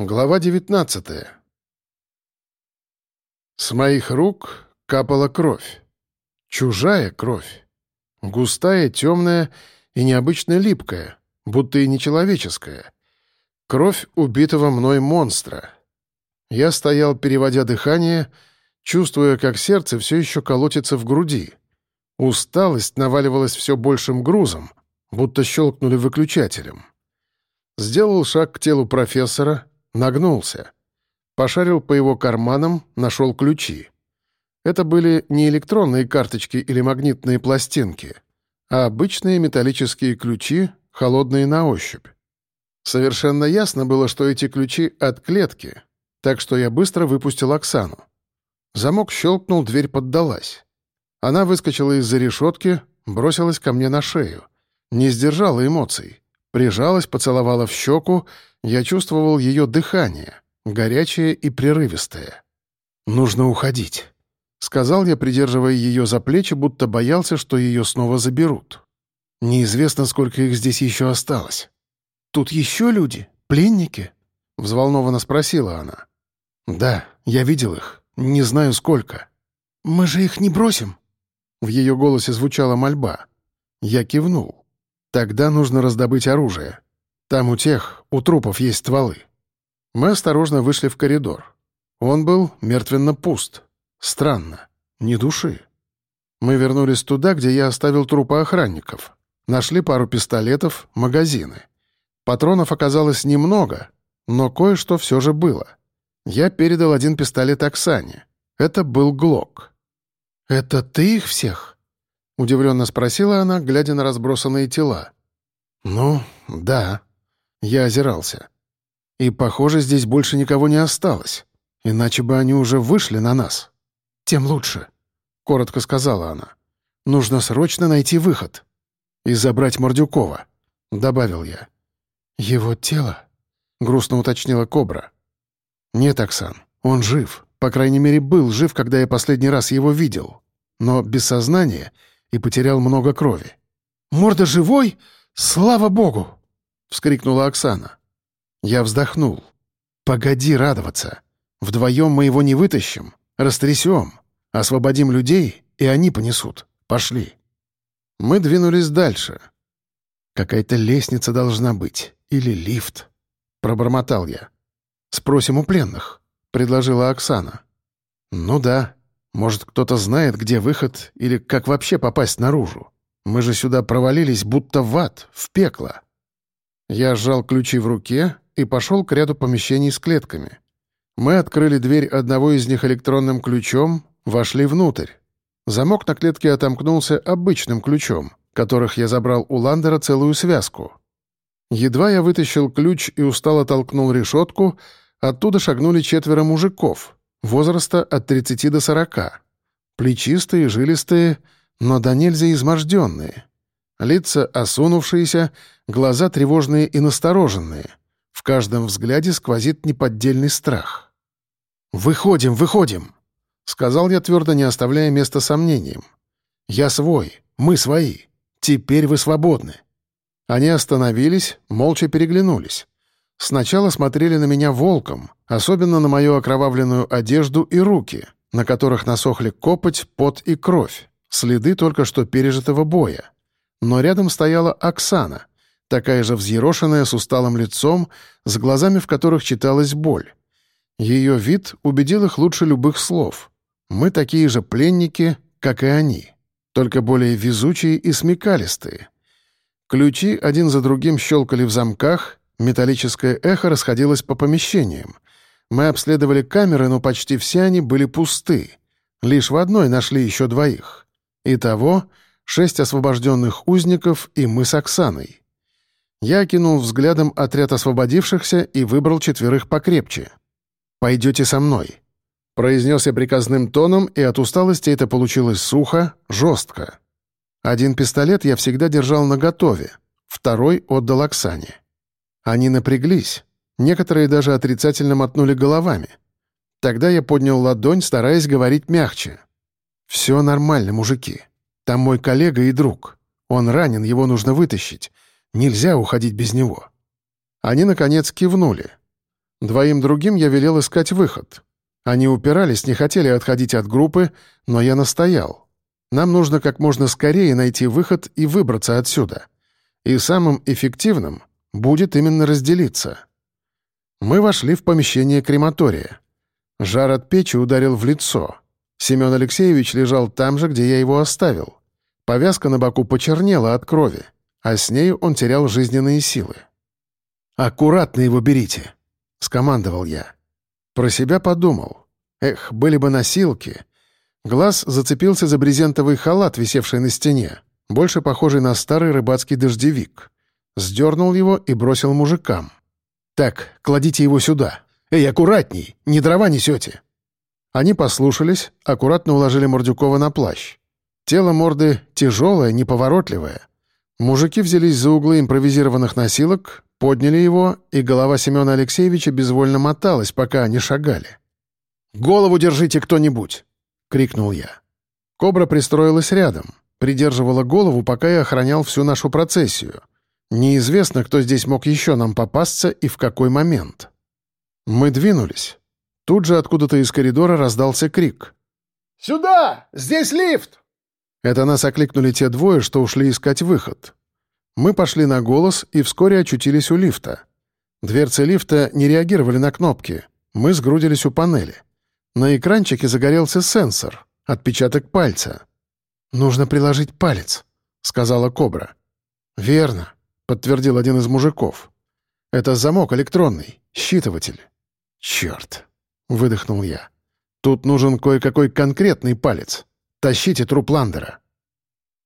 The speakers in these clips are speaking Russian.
Глава 19 С моих рук капала кровь. Чужая кровь. Густая, темная и необычно липкая, будто и нечеловеческая. Кровь убитого мной монстра. Я стоял, переводя дыхание, чувствуя, как сердце все еще колотится в груди. Усталость наваливалась все большим грузом, будто щелкнули выключателем. Сделал шаг к телу профессора — Нагнулся. Пошарил по его карманам, нашел ключи. Это были не электронные карточки или магнитные пластинки, а обычные металлические ключи, холодные на ощупь. Совершенно ясно было, что эти ключи от клетки, так что я быстро выпустил Оксану. Замок щелкнул, дверь поддалась. Она выскочила из-за решетки, бросилась ко мне на шею. Не сдержала эмоций. Прижалась, поцеловала в щеку, я чувствовал ее дыхание, горячее и прерывистое. «Нужно уходить», — сказал я, придерживая ее за плечи, будто боялся, что ее снова заберут. «Неизвестно, сколько их здесь еще осталось». «Тут еще люди? Пленники?» — взволнованно спросила она. «Да, я видел их. Не знаю, сколько». «Мы же их не бросим?» В ее голосе звучала мольба. Я кивнул. «Тогда нужно раздобыть оружие. Там у тех, у трупов есть стволы. Мы осторожно вышли в коридор. Он был мертвенно пуст. Странно. Ни души. Мы вернулись туда, где я оставил трупы охранников. Нашли пару пистолетов, магазины. Патронов оказалось немного, но кое-что все же было. Я передал один пистолет Оксане. Это был Глок. «Это ты их всех?» — удивленно спросила она, глядя на разбросанные тела. «Ну, да», я озирался. И, похоже, здесь больше никого не осталось. Иначе бы они уже вышли на нас. «Тем лучше», — коротко сказала она. «Нужно срочно найти выход. И забрать Мордюкова», — добавил я. «Его тело?» — грустно уточнила Кобра. «Нет, Оксан, он жив. По крайней мере, был жив, когда я последний раз его видел. Но без сознания и потерял много крови». «Морда живой? Слава богу!» — вскрикнула Оксана. Я вздохнул. «Погоди радоваться. Вдвоем мы его не вытащим, растрясем, освободим людей, и они понесут. Пошли». Мы двинулись дальше. «Какая-то лестница должна быть. Или лифт», — пробормотал я. «Спросим у пленных», — предложила Оксана. «Ну да. Может, кто-то знает, где выход или как вообще попасть наружу. Мы же сюда провалились, будто в ад, в пекло». Я сжал ключи в руке и пошел к ряду помещений с клетками. Мы открыли дверь одного из них электронным ключом, вошли внутрь. Замок на клетке отомкнулся обычным ключом, которых я забрал у Ландера целую связку. Едва я вытащил ключ и устало толкнул решетку, оттуда шагнули четверо мужиков, возраста от 30 до 40. Плечистые, жилистые, но до нельзя изможденные. Лица осунувшиеся, глаза тревожные и настороженные. В каждом взгляде сквозит неподдельный страх. «Выходим, выходим!» — сказал я твердо, не оставляя места сомнениям. «Я свой, мы свои. Теперь вы свободны». Они остановились, молча переглянулись. Сначала смотрели на меня волком, особенно на мою окровавленную одежду и руки, на которых насохли копоть, пот и кровь, следы только что пережитого боя но рядом стояла Оксана, такая же взъерошенная, с усталым лицом, с глазами, в которых читалась боль. Ее вид убедил их лучше любых слов. Мы такие же пленники, как и они, только более везучие и смекалистые. Ключи один за другим щелкали в замках, металлическое эхо расходилось по помещениям. Мы обследовали камеры, но почти все они были пусты. Лишь в одной нашли еще двоих. Итого шесть освобожденных узников и мы с Оксаной. Я кинул взглядом отряд освободившихся и выбрал четверых покрепче. «Пойдете со мной», — произнес я приказным тоном, и от усталости это получилось сухо, жестко. Один пистолет я всегда держал наготове, второй отдал Оксане. Они напряглись, некоторые даже отрицательно мотнули головами. Тогда я поднял ладонь, стараясь говорить мягче. «Все нормально, мужики. Там мой коллега и друг. Он ранен, его нужно вытащить. Нельзя уходить без него». Они, наконец, кивнули. Двоим другим я велел искать выход. Они упирались, не хотели отходить от группы, но я настоял. Нам нужно как можно скорее найти выход и выбраться отсюда. И самым эффективным будет именно разделиться. Мы вошли в помещение крематория. Жар от печи ударил в лицо. Семен Алексеевич лежал там же, где я его оставил. Повязка на боку почернела от крови, а с нею он терял жизненные силы. «Аккуратно его берите», — скомандовал я. Про себя подумал. Эх, были бы носилки. Глаз зацепился за брезентовый халат, висевший на стене, больше похожий на старый рыбацкий дождевик. Сдернул его и бросил мужикам. «Так, кладите его сюда. Эй, аккуратней, не дрова несете!» Они послушались, аккуратно уложили Мордюкова на плащ. Тело морды тяжелое, неповоротливое. Мужики взялись за углы импровизированных носилок, подняли его, и голова Семена Алексеевича безвольно моталась, пока они шагали. «Голову держите кто-нибудь!» — крикнул я. Кобра пристроилась рядом, придерживала голову, пока я охранял всю нашу процессию. Неизвестно, кто здесь мог еще нам попасться и в какой момент. Мы двинулись. Тут же откуда-то из коридора раздался крик. «Сюда! Здесь лифт!» Это нас окликнули те двое, что ушли искать выход. Мы пошли на голос и вскоре очутились у лифта. Дверцы лифта не реагировали на кнопки. Мы сгрудились у панели. На экранчике загорелся сенсор, отпечаток пальца. «Нужно приложить палец», — сказала Кобра. «Верно», — подтвердил один из мужиков. «Это замок электронный, считыватель». «Черт», — выдохнул я. «Тут нужен кое-какой конкретный палец. Тащите труп Ландера».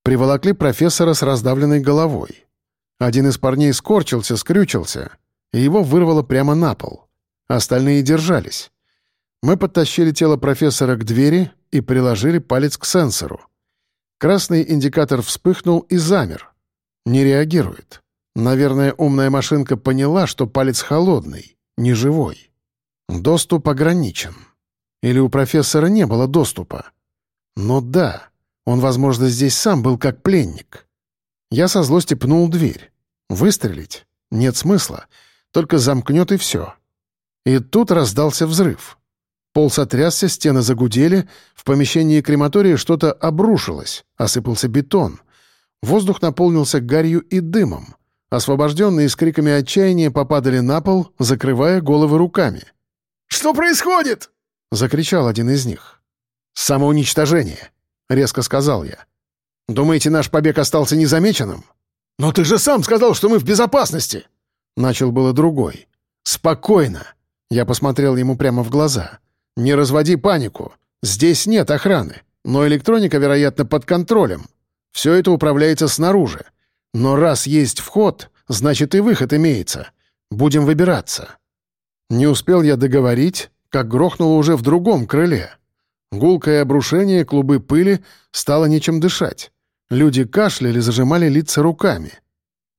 Приволокли профессора с раздавленной головой. Один из парней скорчился, скрючился, и его вырвало прямо на пол. Остальные держались. Мы подтащили тело профессора к двери и приложили палец к сенсору. Красный индикатор вспыхнул и замер. Не реагирует. Наверное, умная машинка поняла, что палец холодный, не живой. Доступ ограничен. Или у профессора не было доступа. Но да, он, возможно, здесь сам был как пленник. Я со злости пнул дверь. Выстрелить? Нет смысла. Только замкнет и все. И тут раздался взрыв. Пол сотрясся, стены загудели, в помещении крематория что-то обрушилось, осыпался бетон. Воздух наполнился гарью и дымом. Освобожденные с криками отчаяния попадали на пол, закрывая головы руками. «Что происходит?» — закричал один из них. «Самоуничтожение», — резко сказал я. «Думаете, наш побег остался незамеченным?» «Но ты же сам сказал, что мы в безопасности!» Начал было другой. «Спокойно!» Я посмотрел ему прямо в глаза. Не разводи панику. Здесь нет охраны, но электроника, вероятно, под контролем. Все это управляется снаружи. Но раз есть вход, значит и выход имеется. Будем выбираться». Не успел я договорить, как грохнуло уже в другом крыле. Гулкое обрушение, клубы пыли, стало нечем дышать. Люди кашляли, зажимали лица руками.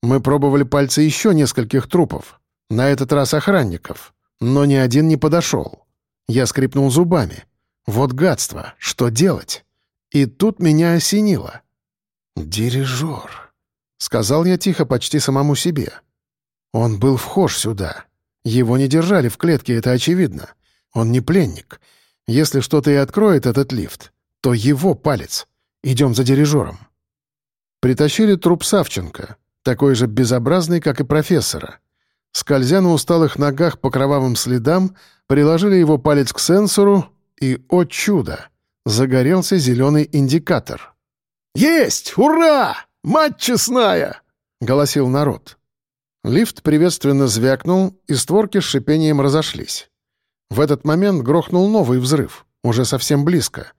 Мы пробовали пальцы еще нескольких трупов, на этот раз охранников, но ни один не подошел. Я скрипнул зубами. Вот гадство, что делать? И тут меня осенило. «Дирижер», — сказал я тихо почти самому себе. Он был вхож сюда. Его не держали в клетке, это очевидно. Он не пленник. Если что-то и откроет этот лифт, то его палец. Идем за дирижером. Притащили труп Савченко, такой же безобразный, как и профессора. Скользя на усталых ногах по кровавым следам, приложили его палец к сенсору, и, о чудо, загорелся зеленый индикатор. «Есть! Ура! Мать честная!» — голосил народ. Лифт приветственно звякнул, и створки с шипением разошлись. В этот момент грохнул новый взрыв, уже совсем близко.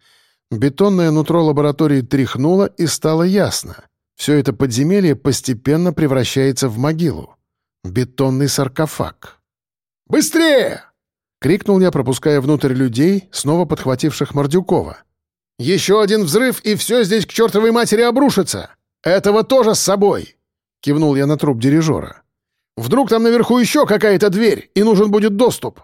Бетонное нутро лаборатории тряхнуло, и стало ясно. Все это подземелье постепенно превращается в могилу. Бетонный саркофаг. «Быстрее!» — крикнул я, пропуская внутрь людей, снова подхвативших Мордюкова. «Еще один взрыв, и все здесь к чертовой матери обрушится! Этого тоже с собой!» — кивнул я на труп дирижера. «Вдруг там наверху еще какая-то дверь, и нужен будет доступ!»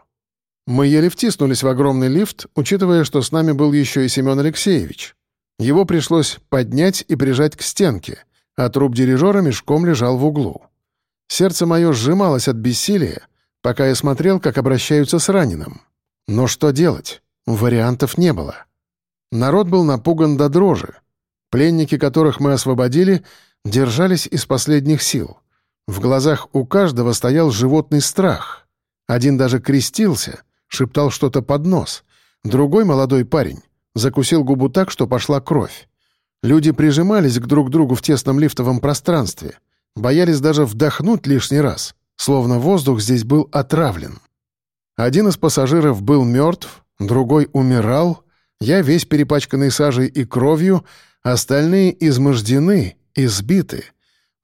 Мы еле втиснулись в огромный лифт, учитывая, что с нами был еще и Семен Алексеевич. Его пришлось поднять и прижать к стенке, а труп дирижера мешком лежал в углу. Сердце мое сжималось от бессилия, пока я смотрел, как обращаются с раненым. Но что делать? Вариантов не было. Народ был напуган до дрожи. Пленники, которых мы освободили, держались из последних сил. В глазах у каждого стоял животный страх. Один даже крестился, шептал что-то под нос. Другой молодой парень закусил губу так, что пошла кровь. Люди прижимались к друг другу в тесном лифтовом пространстве, боялись даже вдохнуть лишний раз, словно воздух здесь был отравлен. Один из пассажиров был мертв, другой умирал, я весь перепачканный сажей и кровью, остальные измождены, избиты.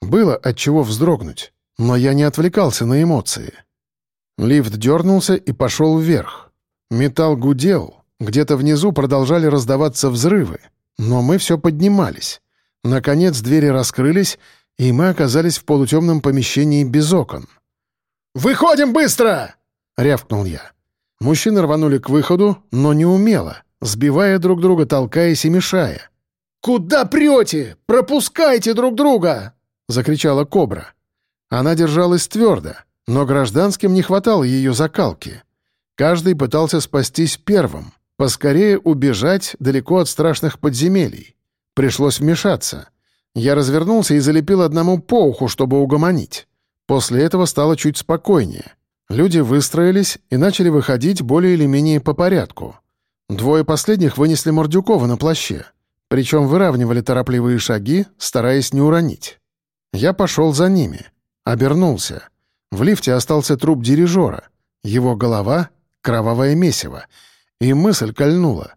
Было от чего вздрогнуть, но я не отвлекался на эмоции. Лифт дернулся и пошел вверх. Металл гудел, где-то внизу продолжали раздаваться взрывы, но мы все поднимались. Наконец двери раскрылись, и мы оказались в полутемном помещении без окон. «Выходим быстро!» — рявкнул я. Мужчины рванули к выходу, но не умело, сбивая друг друга, толкаясь и мешая. «Куда прете? Пропускайте друг друга!» — закричала Кобра. Она держалась твердо, но гражданским не хватало ее закалки. Каждый пытался спастись первым, поскорее убежать далеко от страшных подземелий. Пришлось вмешаться. Я развернулся и залепил одному по уху, чтобы угомонить. После этого стало чуть спокойнее. Люди выстроились и начали выходить более или менее по порядку. Двое последних вынесли Мордюкова на плаще, причем выравнивали торопливые шаги, стараясь не уронить. Я пошел за ними, обернулся. В лифте остался труп дирижера, его голова — кровавое месиво, и мысль кольнула.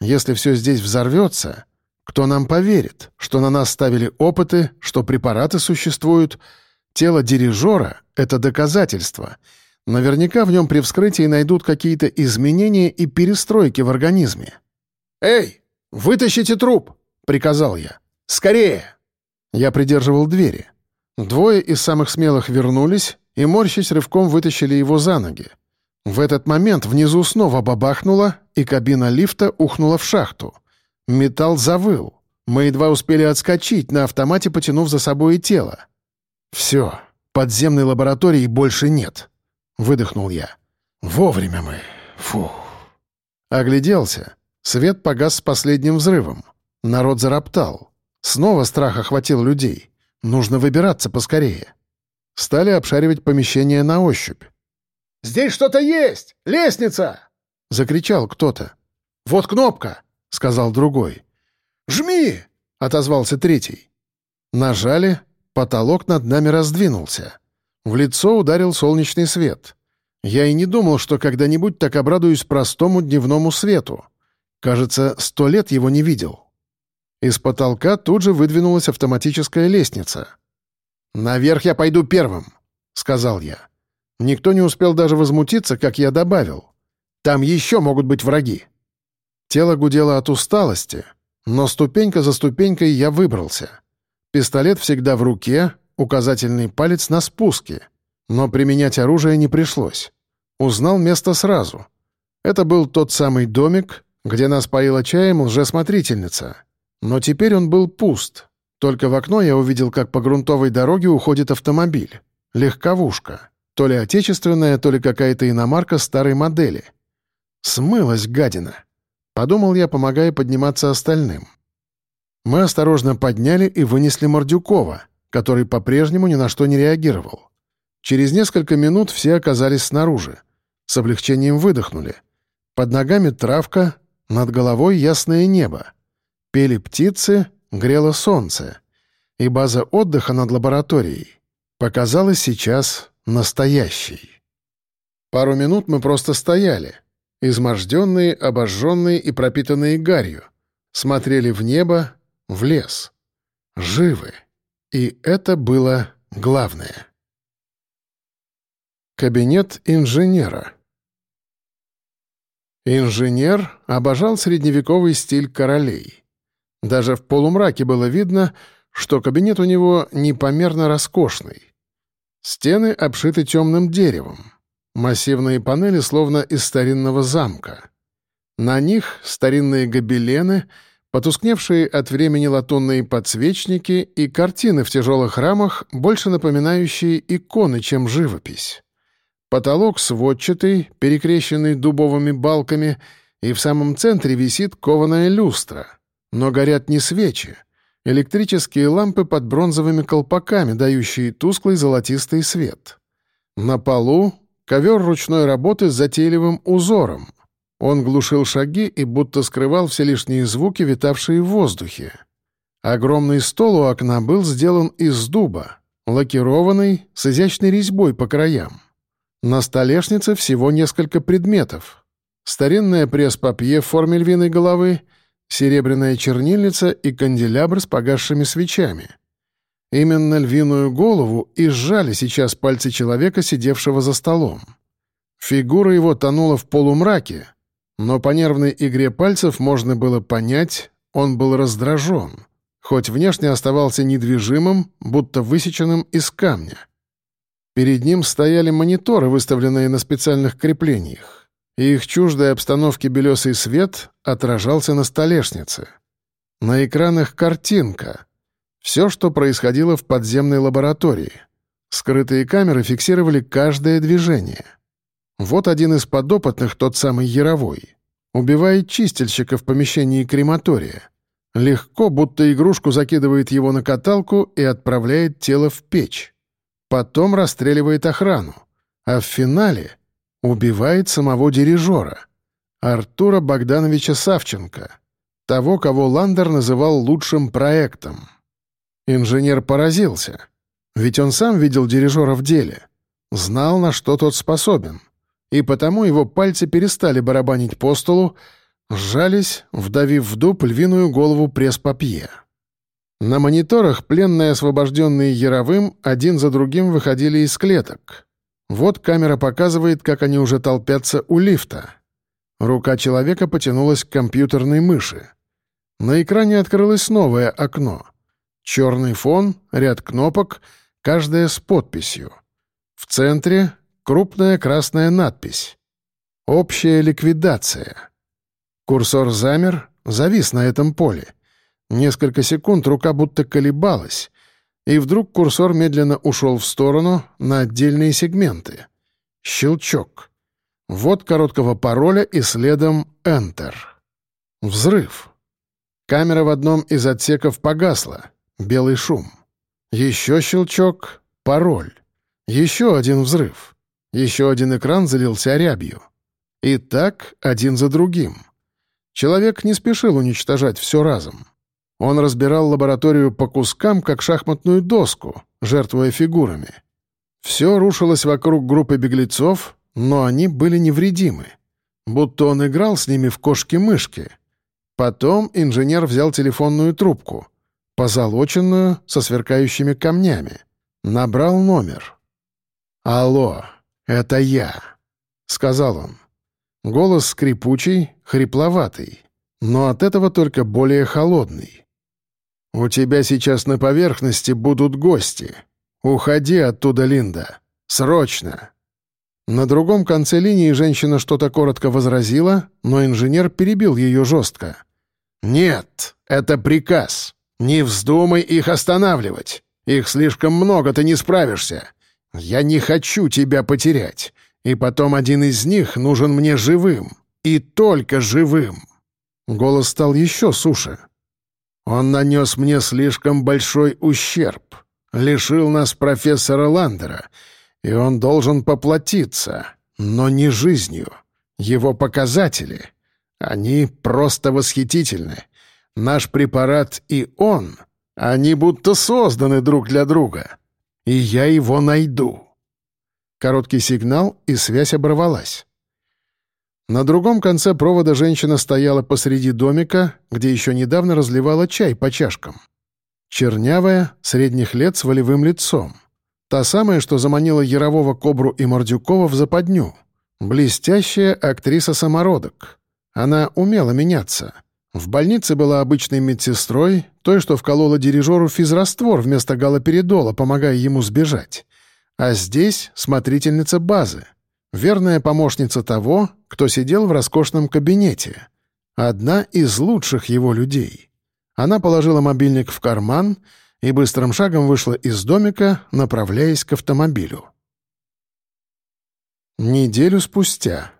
Если все здесь взорвется, кто нам поверит, что на нас ставили опыты, что препараты существуют? Тело дирижера — это доказательство — Наверняка в нем при вскрытии найдут какие-то изменения и перестройки в организме. «Эй, вытащите труп!» — приказал я. «Скорее!» Я придерживал двери. Двое из самых смелых вернулись и, морщись, рывком вытащили его за ноги. В этот момент внизу снова бабахнуло, и кабина лифта ухнула в шахту. Металл завыл. Мы едва успели отскочить, на автомате потянув за собой и тело. Все, подземной лаборатории больше нет. — выдохнул я. «Вовремя мы. Фу». Огляделся. Свет погас с последним взрывом. Народ зароптал. Снова страх охватил людей. Нужно выбираться поскорее. Стали обшаривать помещение на ощупь. «Здесь что-то есть! Лестница!» — закричал кто-то. «Вот кнопка!» — сказал другой. «Жми!» — отозвался третий. Нажали, потолок над нами раздвинулся. В лицо ударил солнечный свет. Я и не думал, что когда-нибудь так обрадуюсь простому дневному свету. Кажется, сто лет его не видел. Из потолка тут же выдвинулась автоматическая лестница. «Наверх я пойду первым», — сказал я. Никто не успел даже возмутиться, как я добавил. «Там еще могут быть враги». Тело гудело от усталости, но ступенька за ступенькой я выбрался. Пистолет всегда в руке, указательный палец на спуске, но применять оружие не пришлось. Узнал место сразу. Это был тот самый домик, где нас поила чаем лжесмотрительница. Но теперь он был пуст. Только в окно я увидел, как по грунтовой дороге уходит автомобиль. Легковушка. То ли отечественная, то ли какая-то иномарка старой модели. Смылась гадина. Подумал я, помогая подниматься остальным. Мы осторожно подняли и вынесли Мордюкова — который по-прежнему ни на что не реагировал. Через несколько минут все оказались снаружи. С облегчением выдохнули. Под ногами травка, над головой ясное небо. Пели птицы, грело солнце. И база отдыха над лабораторией показалась сейчас настоящей. Пару минут мы просто стояли, изможденные, обожженные и пропитанные гарью, смотрели в небо, в лес. Живы. И это было главное. Кабинет инженера. Инженер обожал средневековый стиль королей. Даже в полумраке было видно, что кабинет у него непомерно роскошный. Стены обшиты темным деревом. Массивные панели словно из старинного замка. На них старинные гобелены — Потускневшие от времени латунные подсвечники и картины в тяжелых рамах, больше напоминающие иконы, чем живопись. Потолок сводчатый, перекрещенный дубовыми балками, и в самом центре висит кованая люстра. Но горят не свечи. Электрические лампы под бронзовыми колпаками, дающие тусклый золотистый свет. На полу ковер ручной работы с затейливым узором. Он глушил шаги и будто скрывал все лишние звуки, витавшие в воздухе. Огромный стол у окна был сделан из дуба, лакированный, с изящной резьбой по краям. На столешнице всего несколько предметов. Старинная пресс-папье в форме львиной головы, серебряная чернильница и канделябр с погасшими свечами. Именно львиную голову и сжали сейчас пальцы человека, сидевшего за столом. Фигура его тонула в полумраке, но по нервной игре пальцев можно было понять, он был раздражен, хоть внешне оставался недвижимым, будто высеченным из камня. Перед ним стояли мониторы, выставленные на специальных креплениях, и их чуждой обстановке белесый свет отражался на столешнице. На экранах картинка. Все, что происходило в подземной лаборатории. Скрытые камеры фиксировали каждое движение — вот один из подопытных, тот самый Яровой, убивает чистильщика в помещении крематория. Легко, будто игрушку закидывает его на каталку и отправляет тело в печь. Потом расстреливает охрану. А в финале убивает самого дирижера, Артура Богдановича Савченко, того, кого Ландер называл лучшим проектом. Инженер поразился, ведь он сам видел дирижера в деле, знал, на что тот способен — и потому его пальцы перестали барабанить по столу, сжались, вдавив в дуб львиную голову пресс-папье. На мониторах пленные, освобожденные Яровым, один за другим выходили из клеток. Вот камера показывает, как они уже толпятся у лифта. Рука человека потянулась к компьютерной мыши. На экране открылось новое окно. Черный фон, ряд кнопок, каждая с подписью. В центре Крупная красная надпись. «Общая ликвидация». Курсор замер, завис на этом поле. Несколько секунд рука будто колебалась, и вдруг курсор медленно ушел в сторону на отдельные сегменты. Щелчок. Вот короткого пароля и следом Enter. Взрыв. Камера в одном из отсеков погасла. Белый шум. Еще щелчок. Пароль. Еще один взрыв. Еще один экран залился рябью. И так один за другим. Человек не спешил уничтожать все разом. Он разбирал лабораторию по кускам, как шахматную доску, жертвуя фигурами. Все рушилось вокруг группы беглецов, но они были невредимы. Будто он играл с ними в кошки-мышки. Потом инженер взял телефонную трубку, позолоченную, со сверкающими камнями. Набрал номер. «Алло!» «Это я», — сказал он. Голос скрипучий, хрипловатый, но от этого только более холодный. «У тебя сейчас на поверхности будут гости. Уходи оттуда, Линда. Срочно!» На другом конце линии женщина что-то коротко возразила, но инженер перебил ее жестко. «Нет, это приказ. Не вздумай их останавливать. Их слишком много, ты не справишься. Я не хочу тебя потерять. И потом один из них нужен мне живым. И только живым. Голос стал еще суше. Он нанес мне слишком большой ущерб. Лишил нас профессора Ландера. И он должен поплатиться. Но не жизнью. Его показатели. Они просто восхитительны. Наш препарат и он, они будто созданы друг для друга и я его найду». Короткий сигнал, и связь оборвалась. На другом конце провода женщина стояла посреди домика, где еще недавно разливала чай по чашкам. Чернявая, средних лет с волевым лицом. Та самая, что заманила Ярового Кобру и Мордюкова в западню. Блестящая актриса-самородок. Она умела меняться — в больнице была обычной медсестрой, той, что вколола дирижеру физраствор вместо галоперидола, помогая ему сбежать. А здесь смотрительница базы, верная помощница того, кто сидел в роскошном кабинете. Одна из лучших его людей. Она положила мобильник в карман и быстрым шагом вышла из домика, направляясь к автомобилю. Неделю спустя.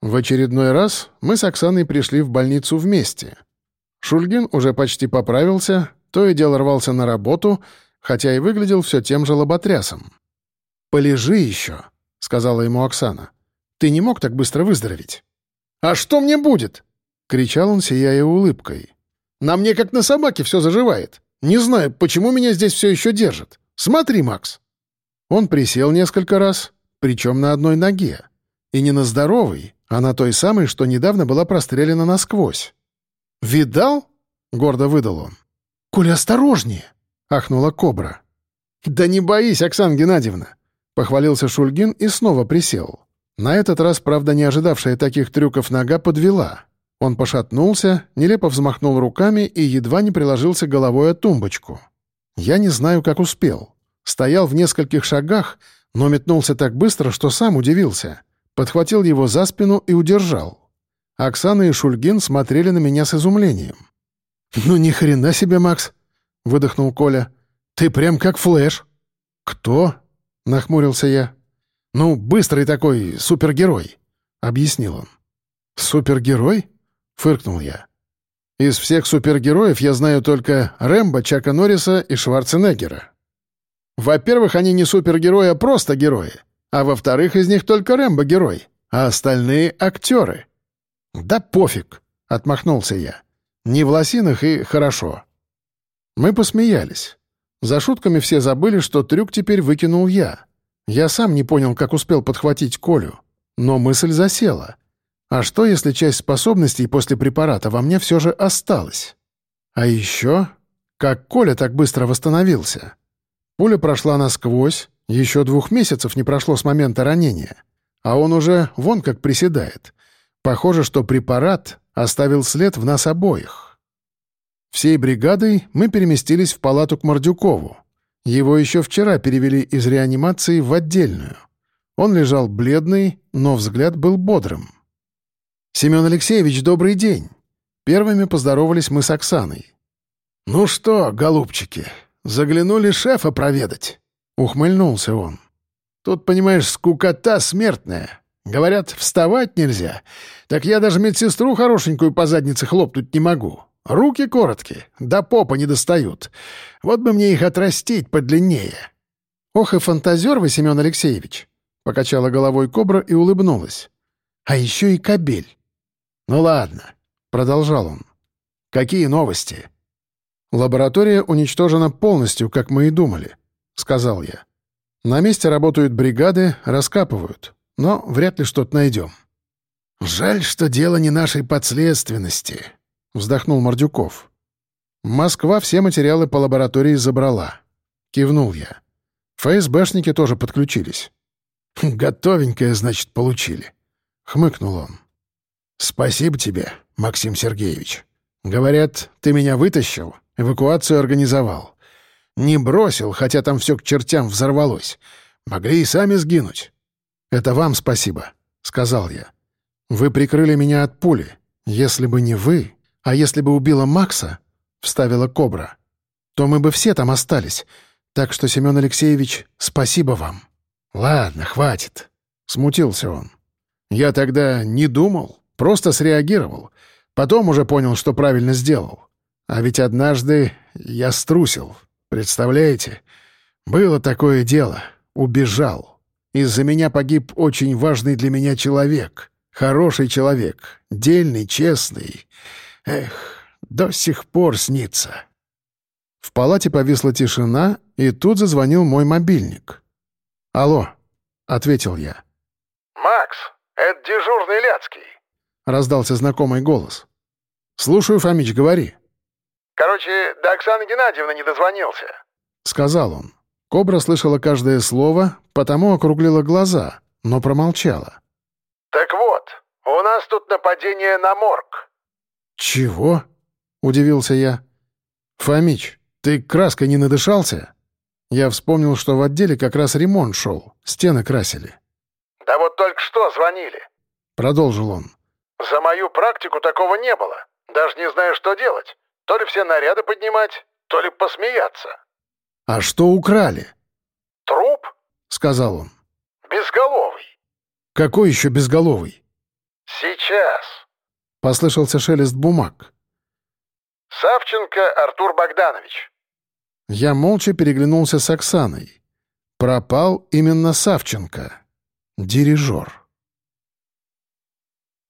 В очередной раз мы с Оксаной пришли в больницу вместе. Шульгин уже почти поправился, то и дело рвался на работу, хотя и выглядел все тем же лоботрясом. «Полежи еще», — сказала ему Оксана. «Ты не мог так быстро выздороветь». «А что мне будет?» — кричал он, сияя улыбкой. «На мне, как на собаке, все заживает. Не знаю, почему меня здесь все еще держит. Смотри, Макс». Он присел несколько раз, причем на одной ноге. И не на здоровой, а на той самой, что недавно была прострелена насквозь. «Видал?» — гордо выдал он. «Коля, осторожнее!» — ахнула кобра. «Да не боись, Оксана Геннадьевна!» — похвалился Шульгин и снова присел. На этот раз, правда, не ожидавшая таких трюков нога подвела. Он пошатнулся, нелепо взмахнул руками и едва не приложился головой о тумбочку. Я не знаю, как успел. Стоял в нескольких шагах, но метнулся так быстро, что сам удивился. Подхватил его за спину и удержал. Оксана и Шульгин смотрели на меня с изумлением. «Ну ни хрена себе, Макс!» — выдохнул Коля. «Ты прям как флэш!» «Кто?» — нахмурился я. «Ну, быстрый такой супергерой», — объяснил он. «Супергерой?» — фыркнул я. «Из всех супергероев я знаю только Рэмбо, Чака Норриса и Шварценеггера. Во-первых, они не супергерои, а просто герои. А во-вторых, из них только Рэмбо герой, а остальные — актеры. «Да пофиг», — отмахнулся я. «Не в лосинах и хорошо». Мы посмеялись. За шутками все забыли, что трюк теперь выкинул я. Я сам не понял, как успел подхватить Колю. Но мысль засела. А что, если часть способностей после препарата во мне все же осталась? А еще, как Коля так быстро восстановился? Пуля прошла насквозь, еще двух месяцев не прошло с момента ранения, а он уже вон как приседает. Похоже, что препарат оставил след в нас обоих. Всей бригадой мы переместились в палату к Мордюкову. Его еще вчера перевели из реанимации в отдельную. Он лежал бледный, но взгляд был бодрым. «Семен Алексеевич, добрый день!» Первыми поздоровались мы с Оксаной. «Ну что, голубчики, Заглянули шефа проведать». Ухмыльнулся он. «Тут, понимаешь, скукота смертная. Говорят, вставать нельзя. Так я даже медсестру хорошенькую по заднице хлопнуть не могу. Руки короткие, до попа не достают. Вот бы мне их отрастить подлиннее». «Ох и фантазер вы, Семен Алексеевич!» — покачала головой кобра и улыбнулась. «А еще и кобель». «Ну ладно», — продолжал он. «Какие новости?» «Лаборатория уничтожена полностью, как мы и думали», — сказал я. «На месте работают бригады, раскапывают, но вряд ли что-то найдем». «Жаль, что дело не нашей подследственности», — вздохнул Мордюков. «Москва все материалы по лаборатории забрала», — кивнул я. ФСБшники тоже подключились. «Готовенькое, значит, получили», — хмыкнул он. «Спасибо тебе, Максим Сергеевич. Говорят, ты меня вытащил, Эвакуацию организовал. Не бросил, хотя там все к чертям взорвалось. Могли и сами сгинуть. «Это вам спасибо», — сказал я. «Вы прикрыли меня от пули. Если бы не вы, а если бы убила Макса», — вставила Кобра, «то мы бы все там остались. Так что, Семен Алексеевич, спасибо вам». «Ладно, хватит», — смутился он. «Я тогда не думал, просто среагировал. Потом уже понял, что правильно сделал. А ведь однажды я струсил, представляете? Было такое дело. Убежал. Из-за меня погиб очень важный для меня человек. Хороший человек. Дельный, честный. Эх, до сих пор снится. В палате повисла тишина, и тут зазвонил мой мобильник. «Алло», — ответил я. «Макс, это дежурный Ляцкий», — раздался знакомый голос. «Слушаю, Фомич, говори». Короче, до Оксаны Геннадьевны не дозвонился», — сказал он. Кобра слышала каждое слово, потому округлила глаза, но промолчала. «Так вот, у нас тут нападение на морг». «Чего?» — удивился я. «Фомич, ты краской не надышался?» Я вспомнил, что в отделе как раз ремонт шел, стены красили. «Да вот только что звонили», — продолжил он. «За мою практику такого не было. Даже не знаю, что делать. То ли все наряды поднимать, то ли посмеяться. «А что украли?» «Труп?» — сказал он. «Какой еще безголовый?» «Сейчас!» — послышался шелест бумаг. «Савченко Артур Богданович». Я молча переглянулся с Оксаной. Пропал именно Савченко. Дирижер.